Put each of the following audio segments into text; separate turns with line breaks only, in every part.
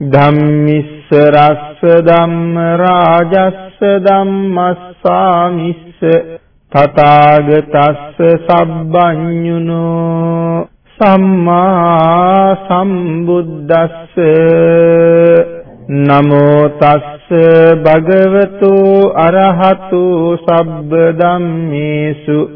ධම්මිස්ස රස්ස ධම්ම රාජස්ස ධම්මස්සාමිස්ස තථාගතස්ස සබ්බඤුනෝ සම්මා සම්බුද්දස්ස නමෝ තස්ස භගවතු අරහතු සබ්බ ධම්මේසු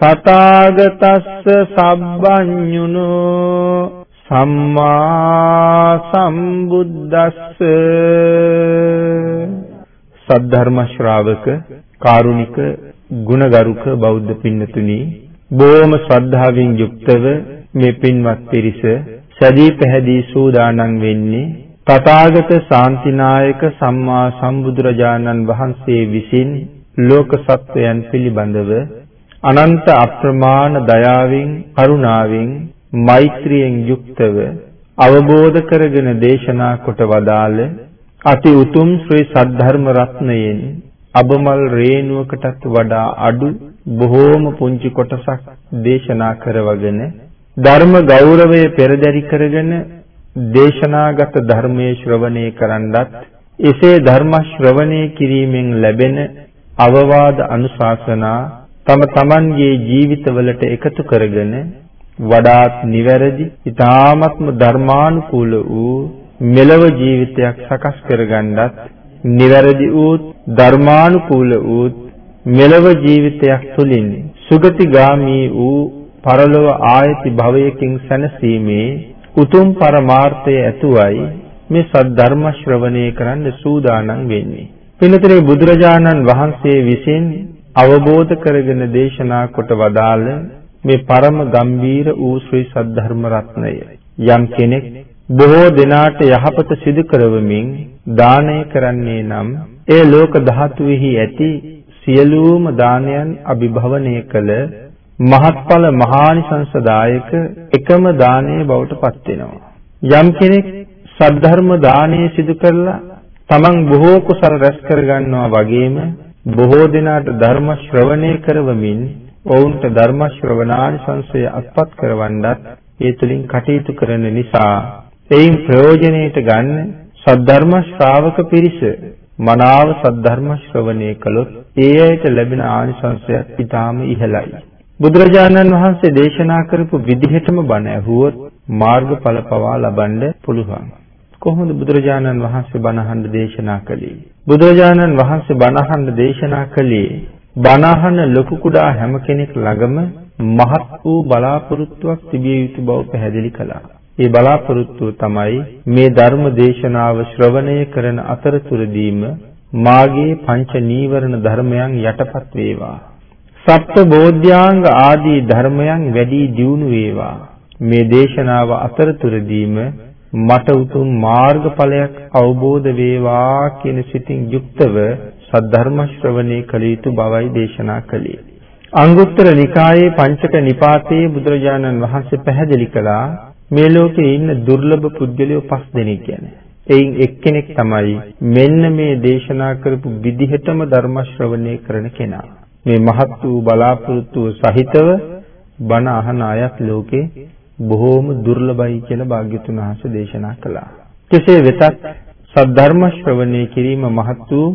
තථාගතස්ස සබ්බඤුනෝ සම්මා සම්බුද්දස්ස. සද්ධර්ම ශ්‍රාවක කාරුණික ගුණගරුක බෞද්ධ පින්නතුනි බොහොම ශ්‍රද්ධාවෙන් යුක්තව මේ පින්වත් පිරිස සදී පැහැදී සූදානම් වෙන්නේ තථාගත ශාන්තිනායක සම්මා සම්බුදුරජාණන් වහන්සේ විසින් ලෝක සත්වයන් පිළිබඳව අනන්ත අප්‍රමාණ දයාවෙන් කරුණාවෙන් මෛත්‍රියෙන් යුක්තව අවබෝධ කරගෙන දේශනා කොට වදාළ අති උතුම් ශ්‍රී සද්ධර්ම රත්නයෙන් අබමල් රේණුවකටත් වඩා අඩු බොහෝම පුංචි කොටසක් දේශනා කරවගෙන ධර්ම ගෞරවය පෙරදරි කරගෙන දේශනාගත ධර්මයේ ශ්‍රවණය කරන්නත් එසේ ධර්ම ශ්‍රවණය කිරීමෙන් ලැබෙන අවවාද අනුශාසනා තම තමන්ගේ ජීවිතවලට එකතු කරගෙන වඩාත් නිවැරදි ඊ타ත්ම ධර්මානුකූල වූ මෙලව ජීවිතයක් සකස් කරගන්නත් නිවැරදි වූ ධර්මානුකූල වූ මෙලව ජීවිතයක් තුළින් සුගතිගාමී වූ පරලොව ආයති භවයකින් සැනසීමේ උතුම් පරමාර්ථය ඇතුවයි මේ සද්ධර්ම ශ්‍රවණය කරන්න සූදානම් වෙන්නේ. පිළිතරේ බුදුරජාණන් වහන්සේ විසින් අවබෝධ කරගෙන දේශනා කොට වදාළ මේ පරම ගම්බීර වූ ශ්‍රී සද්ධර්ම රත්නය යම් කෙනෙක් බොහෝ දෙනාට යහපත සිදු කරවමින් දානය කරන්නේ නම් ඒ ලෝක ධාතුෙහි ඇති සියලුම දානයන් අභිභවනය කළ මහත්ඵල මහානිසංසදායක එකම දානය බවට පත් වෙනවා. යම් කෙනෙක් සද්ධර්ම දානය සිදු කරලා තමන් බොහෝ කුසල රැස් කරගන්නවා වගේම බොහෝ දිනාට ධර්ම ශ්‍රවණය කරවමින් ඔවුන්ට ධර්ම ශ්‍රවණානිසංසය අත්පත් කරවන්නත් ඒ තුලින් කටයුතු කරන නිසා එයින් ප්‍රයෝජනෙට ගන්න සද්ධර්ම ශ්‍රාවක පිරිස මනාව සද්ධර්ම ශ්‍රවණය කළොත් ඒ අයට ලැබෙන ආනිසංසයත් ඊටාම ඉහළයි. බුදුරජාණන් වහන්සේ දේශනා කරපු විදිහටම බණ ඇහුවොත් මාර්ගඵල පවා ලබන්න පුළුවන්. කොහොමද බුදුරජාණන් වහන්සේ බණ අහන්න දේශනා කළේ? බුදුරජාණන් වහන්සේ බණ අහන්න දේශනා කළේ බණ අහන ලොකු කුඩා හැම කෙනෙක් ළඟම මහත් වූ බලාපොරොත්තුවක් තිබිය යුතු බව පැහැදිලි කළා. ඒ බලාපොරොත්තුව තමයි මේ ධර්ම දේශනාව ශ්‍රවණය කරන අතරතුරදීම මාගේ පංච නීවරණ ධර්මයන් යටපත් වේවා. සප්ත බෝධ්‍යාංග ආදී ධර්මයන් වැඩි දියුණු වේවා. මේ දේශනාව අතරතුරදීම මට උතුම් මාර්ගඵලයක් අවබෝධ වේවා කියන සිතින් යුක්තව සද්ධර්ම ශ්‍රවණය කළ යුතු බවයි දේශනා කළේ. අංගුත්තර නිකායේ පංචක නිපාතයේ බුදුරජාණන් වහන්සේ පැහැදිලි කළා මේ ලෝකේ ඉන්න දුර්ලභ පුද්ගලයෝ පස් දෙනෙක් ගැන. එයින් එක්කෙනෙක් තමයි මෙන්න මේ දේශනා කරපු විදිහටම ධර්ම ශ්‍රවණය කරන කෙනා. මේ මහත් වූ බලාපොරොත්තු සහිතව බණ අහන අයත් ලෝකේ බොහෝම දුර්ලභයි කියලා භාග්‍යතුන් වහන්සේ දේශනා කළා. කෙසේ වෙතත් සද්ධර්ම ශ්‍රවණය කිරීම මහත් වූ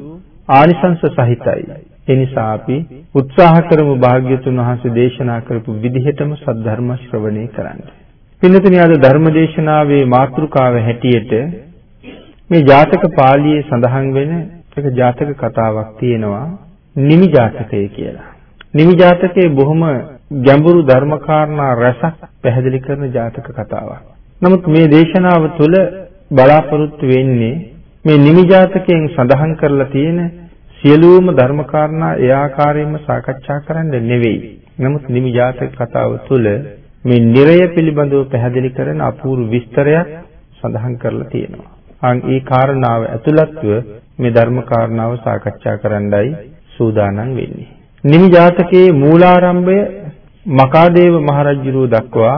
ආනිසංස සහිතයි. ඒ නිසා අපි උත්සාහ කරමු භාග්‍යතුන් වහන්සේ දේශනා කරපු විදිහටම සද්ධර්ම ශ්‍රවණය කරන්න. පින්නතුනි අද ධර්ම දේශනාවේ මාතෘකාව හැටියට මේ ජාතක පාළියේ සඳහන් වෙන එක ජාතක කතාවක් තියෙනවා නිමි ජාතකය කියලා. නිමි ජාතකයේ බොහොම ගැඹුරු ධර්මකාරණා රසක් පැහැදිලි කරන ජාතක කතාවක්. නමුත් මේ දේශනාව තුළ බලාපොරොත්තු වෙන්නේ මේ නිමි ජාතකයෙන් සඳහන් කරලා තියෙන සියලුම ධර්මකාරණා ඒ ආකාරයෙන්ම සාකච්ඡා කරන්න නෙවෙයි. නමුත් නිමි ජාතක කතාව තුළ මේ නිරය පිළිබඳව පැහැදිලි කරන අපූර්ව විස්තරයක් සඳහන් කරලා තියෙනවා. අන් ඒ කාරණාව ඇතුළත්ව මේ ධර්ම කාරණාව සාකච්ඡා කරන්නයි සූදානම් වෙන්නේ. නිමි ජාතකයේ මූලාරම්භය මකාදේව මහරජුරුව දක්වා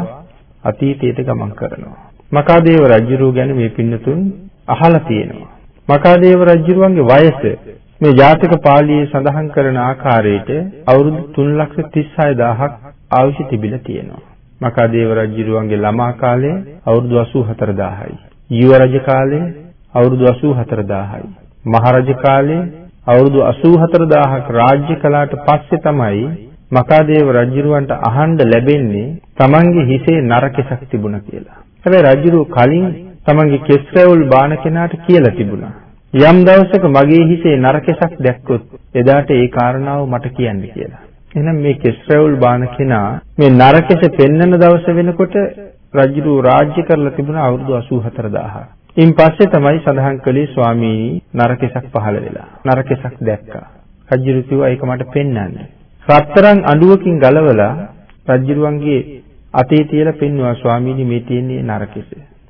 අතීතයට ගමන් කරනවා. මකාදේව රජුරුව ගැන මේ පින්නතුන් අහලා තියෙනවා. මකාදේව රජුරුවන්ගේ වයස මේ ජාතක පාළියේ සඳහන් කරන ආකාරයට අවුරුදු 336000ක් ආයුෂ තිබිලා තියෙනවා. මකාදේව රජුරුවන්ගේ ළමා කාලය අවුරුදු 84000යි. යුව රජ කාලය අවුරුදු 84000යි. මහරජ කාලය අවුරුදු 84000ක් රාජ්‍ය කළාට පස්සේ තමයි මකාදේව රජුරවන්ට අහන්න ලැබෙන්නේ තමන්ගේ හිසේ නරකසක් තිබුණා කියලා. හැබැයි රජුරු කලින් තමන්ගේ කෙස් රැවුල් බාන කෙනාට කියලා තිබුණා. යම් දවසක මගේ හිසේ නරකසක් දැක්කොත් එදාට ඒ කාරණාව මට කියන්න කියලා. එහෙනම් මේ කෙස් රැවුල් බාන කෙනා මේ නරකස පෙන්වන දවස වෙනකොට රජුරු රාජ්‍ය කරලා තිබුණා අවුරුදු 84000. ඉන් පස්සේ තමයි සඳහන් කළේ ස්වාමීනි නරකසක් පහළ වෙලා. නරකසක් දැක්කා. රජුරු කිව්වා ඒක මට පෙන්වන්න. රත්තරන් අඬුවකින් ගලවලා රජුරුවන්ගේ අතේ තියලා පෙන්වුවා ස්වාමීනි මේ තියෙන්නේ නරකෙස.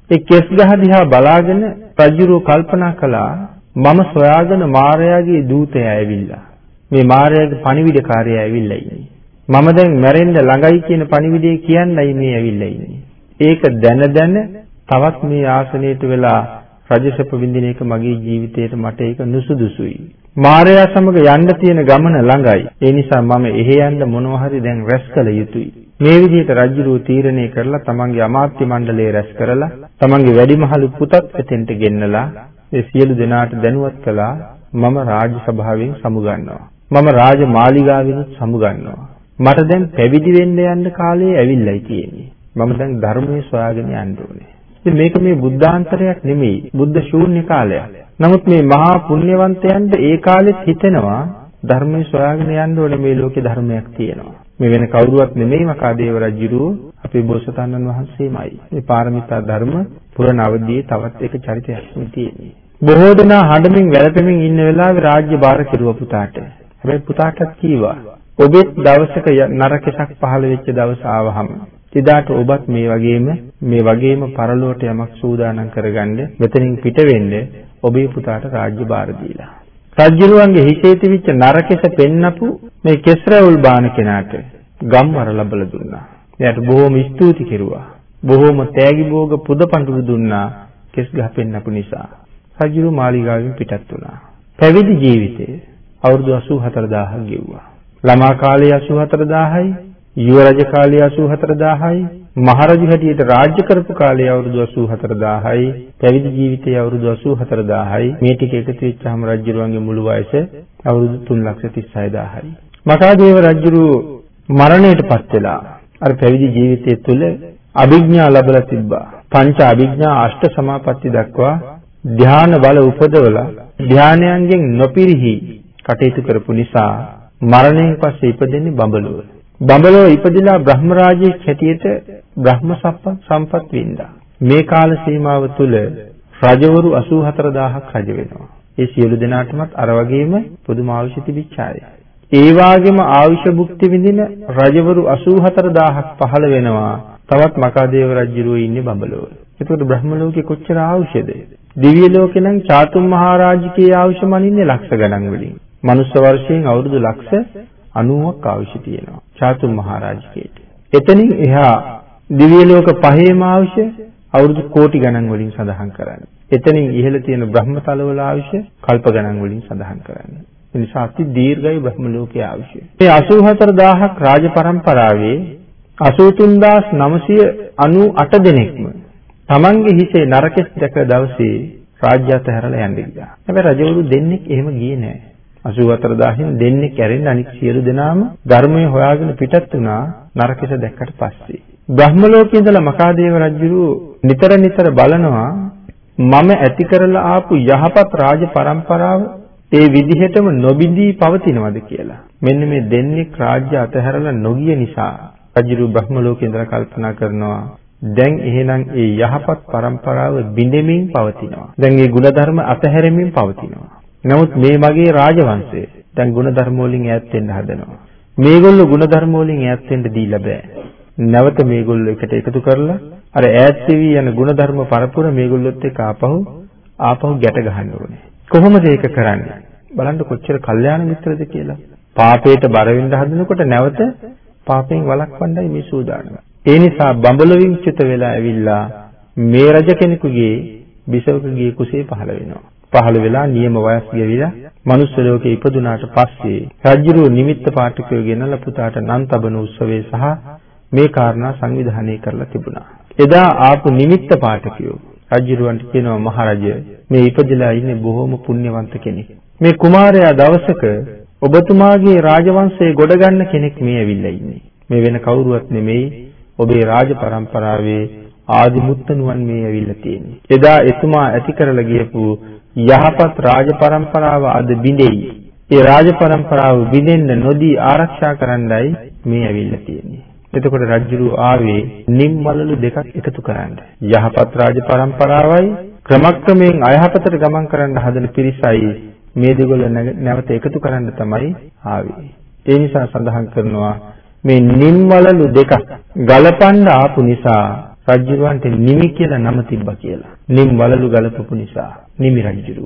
ඒ කෙස් ගහ දිහා බලාගෙන රජුරුව කල්පනා කළා මම සොයාගෙන මාර්යාගේ දූතය ඇවිල්ලා. මේ මාර්යාගේ පණිවිඩකාරය ඇවිල්ලා ඉන්නේ. මම දැන් මැරෙන්න ළඟයි කියන පණිවිඩය කියන්නයි මේ ඇවිල්ලා ඉන්නේ. ඒක දැන දැන තවත් මේ ආසනයට වෙලා රජසප විඳින එක මගේ ජීවිතේට මට ඒක නුසුදුසුයි. මායя සමග යන්න තියෙන ගමන ළඟයි. ඒ නිසා මම එහෙ යන්න මොනවා හරි දැන් රැස් කළ යුතුයි. මේ විදිහට රජුරෝ තීරණය කරලා තමන්ගේ අමාත්‍ය මණ්ඩලය රැස් කරලා තමන්ගේ වැඩිමහලු පුතත් එතෙන්ට ගෙන්නලා ඒ සියලු දෙනාට දැනුවත් කළා මම රාජ සභාවෙන් සමුගන්නවා. මම රාජ මාලිගාවෙනුත් සමුගන්නවා. මට දැන් පැවිදි වෙන්න යන්න කාලේ ඇවිල්ලායි තියෙන්නේ. මම දැන් ධර්මයේ සොයාගෙන යන්න ඕනේ. ඉතින් මේක මේ බුද්ධාන්තරයක් නෙමෙයි. බුද්ධ ශූන්‍ය කාලයක්. නමුත් මේ මහා පුණ්‍යවන්තයන්ට ඒ කාලෙත් හිතෙනවා ධර්මයේ සොයාගෙන යන්න ඕනේ මේ ලෝකේ ධර්මයක් තියෙනවා. මේ වෙන කවුරුවත් නෙමෙයි මකාදේව රජුරුව අපේ බෝසතාණන් වහන්සේමයි. මේ පාරමිතා ධර්ම පුරණ අවදියේ තවත් එක චරිතයක් තියෙන්නේ. බොහෝ දෙනා හඬමින් වැළපෙමින් ඉන්න වෙලාවේ රාජ්‍ය භාර කෙරුවා පුතාට. හැබැයි පුතාටත් කීවා ඔබෙත් දවසක නරකසක් පහළ වෙච්ච දවස ආවහම එදාට ඔබත් මේ වගේම මේ වගේම පරලෝට යමක් සූදානම් කරගන්න මෙතනින් පිට වෙන්න ඔබේ පුතාට රාජ්‍ය භාර දීලා. රජුරුවන්ගේ හිතේ තිබිච්ච නරකෙස පෙන්නපු මේ කෙස්රවුල් බාන කෙනාට ගම්වර ලැබලා දුන්නා. එයාට බොහොම ස්තුති කෙරුවා. බොහොම තෑගි භෝග පුද පඬුරු දුන්නා කෙස් ගහ පෙන්නපු නිසා. රජුරු මාලිගාවෙන් පිටත් වුණා. පැවිදි ජීවිතේ අවුරුදු 84000ක් ගෙවුවා. ළමා කාලේ 84000යි යුව රජ කාලය 84000යි මහරජු හැටියට රාජ්‍ය කරපු කාලය අවුරුදු 84000යි පැවිදි ජීවිතය අවුරුදු 84000යි මේ ටික එකතු වෙච්චාම රජුරුවන්ගේ මුළු වයස අවුරුදු 336000යි මකාදේව රජුරු මරණයටපත් වෙලා අර පැවිදි ජීවිතය තුළ අභිඥා ලැබලා තිබ්බා පංච අභිඥා අෂ්ට සමාපatti දක්වා ධ්‍යාන බල උපදවලා ධ්‍යානයන්ගෙන් නොපිරිහි කටයුතු කරපු නිසා මරණයෙන් පස්සේ ඉපදෙන්නේ බඹලොව. බඹලොව ඉපදිලා බ්‍රහ්ම රාජයේ හැටියට බ්‍රහ්ම සම්පත් වින්දා. මේ කාල සීමාව තුළ රජවරු 84000ක් රජ වෙනවා. ඒ සියලු දෙනාටමත් අර වගේම පුදුම ආයුෂ තිබිච්ච අය. ඒ වාගේම ආයුෂ භුක්ති විඳින රජවරු 84000ක් පහළ වෙනවා. තවත් මකාදේව රජුරෝ ඉන්නේ බඹලොව. එතකොට බ්‍රහ්ම ලෝකේ කොච්චර ආයුෂද? දිව්‍ය ලෝකේ නම් චාතුම් මහරජකේ ආයුෂ මනින්නේ ලක්ෂ ගණන් වලින්. මනුස්ස වර්ෂයෙන් අවුරුදු ලක්ෂ 90ක් ආයුෂ තියෙනවා. චාතුම් මහරජකේට. එතනින් එහා දිව්‍ය ලෝක පහේම ආයුෂ අවුරුදු කෝටි ගණන් වලින් සඳහන් කරන්නේ. එතනින් ඉහළ තියෙන බ්‍රහ්මතලවල ආයුෂ කල්ප ගණන් වලින් සඳහන් කරන්නේ. ඒ නිසා අති දීර්ඝයි බ්‍රහ්ම ලෝකයේ ආයුෂ. මේ 84000ක් රාජ පරම්පරාවේ 83998 දෙනෙක්ම තමන්ගේ හිසේ නරකෙස් දැක දවසේ රාජ්‍යත හැරලා යන්න ගියා. හැබැයි රජවරු දෙන්නෙක් එහෙම ගියේ නෑ. 84000න් දෙන්නේ කැරෙන්න අනිත් සියලු දෙනාම ධර්මය හොයාගෙන පිටත් වුණා නරකෙට දැක්කට පස්සේ. බ්‍රහ්ම ලෝකේ ඉඳලා මකාදේව රජුරු නිතර නිතර බලනවා මම ඇති කරලා ආපු යහපත් රාජ පරම්පරාව ඒ විදිහටම නොබිඳී පවතිනවද කියලා. මෙන්න මේ දෙන්නේ රාජ්‍ය අතහැරලා නොගිය නිසා රජුරු බ්‍රහ්ම ලෝකේ ඉඳලා කල්පනා කරනවා දැන් එහෙනම් ඒ යහපත් પરම්පරාව බිඳෙමින් පවතිනවා. දැන් ඒ ගුණධර්ම අතහැරෙමින් පවතිනවා. නමුත් මේ මගේ රාජවංශය දැන් ಗುಣධර්ම වලින් ඈත් වෙන්න හදනවා. මේගොල්ලෝ ಗುಣධර්ම වලින් ඈත් වෙන්න දීලා බෑ. නැවත මේගොල්ලෝ එකට එකතු කරලා අර ඈත් වෙවි යන ಗುಣධර්ම පරපුර මේගොල්ලොත් එක්ක ආපහු ආපහු ගැට ගහන්න ඕනේ. කොහොමද ඒක කරන්නේ? බලන්න කොච්චර කල්යාණ මිත්‍රද කියලා. පාපයට බර වෙන්න හදනකොට නැවත පාපයෙන් වළක්වන්නයි මේ සූදානම. ඒ නිසා බඹලොවින් චුත වෙලා ඇවිල්ලා මේ රජ කෙනෙකුගේ බිසවකගේ කුසේ පහළ වෙනවා. පහළ වෙලා නියම වයස් ගෙවිලා මනුස්ස ලෝකේ ඉපදුනාට පස්සේ රජුරු නිමිත්ත පාඨකයෝ ගෙනලා පුතාට නම් තබන උත්සවයේ සහ මේ කාරණා සංවිධානය කරලා තිබුණා. එදා ආපු නිමිත්ත පාඨකයෝ රජුරවන්ට කියනවා මහරජය මේ ඉපදලා ඉන්නේ බොහොම පුණ්‍යවන්ත කෙනෙක්. මේ කුමාරයා දවසක ඔබතුමාගේ රාජවංශයේ ගොඩ ගන්න කෙනෙක් මේ ඇවිල්ලා ඉන්නේ. මේ වෙන කවුරුවත් නෙමෙයි ඔබේ රාජ ආදිමුත්ත නුවන් මේ ඇවිල්ලා තියෙන්නේ. එදා එතුමා ඇති කරලා ගියපු යහපත් රාජ પરම්පරාව අද බිඳෙයි. ඒ රාජ પરම්පරාව බිඳෙන්න නොදී ආරක්ෂා කරන්නයි මේ ඇවිල්ලා තියෙන්නේ. එතකොට රජුරු ආවේ නිම්වලලු දෙකක් එකතු කරන්න. යහපත් රාජ પરම්පරාවයි ක්‍රමක්‍රමයෙන් අයහපතට ගමන් කරන්න හදන පිරිසයි මේ දෙගොල්ල නැවත එකතු කරන්න තමයි ආවේ. ඒ නිසා සඳහන් කරනවා මේ නිම්වලලු දෙක ගලපන්න ආපු නිසා රජුවන්ට නිමි කියලා නම තිබ්බා කියලා. නිම්වලලු ගලපපු නිසා නිමි රජුරු.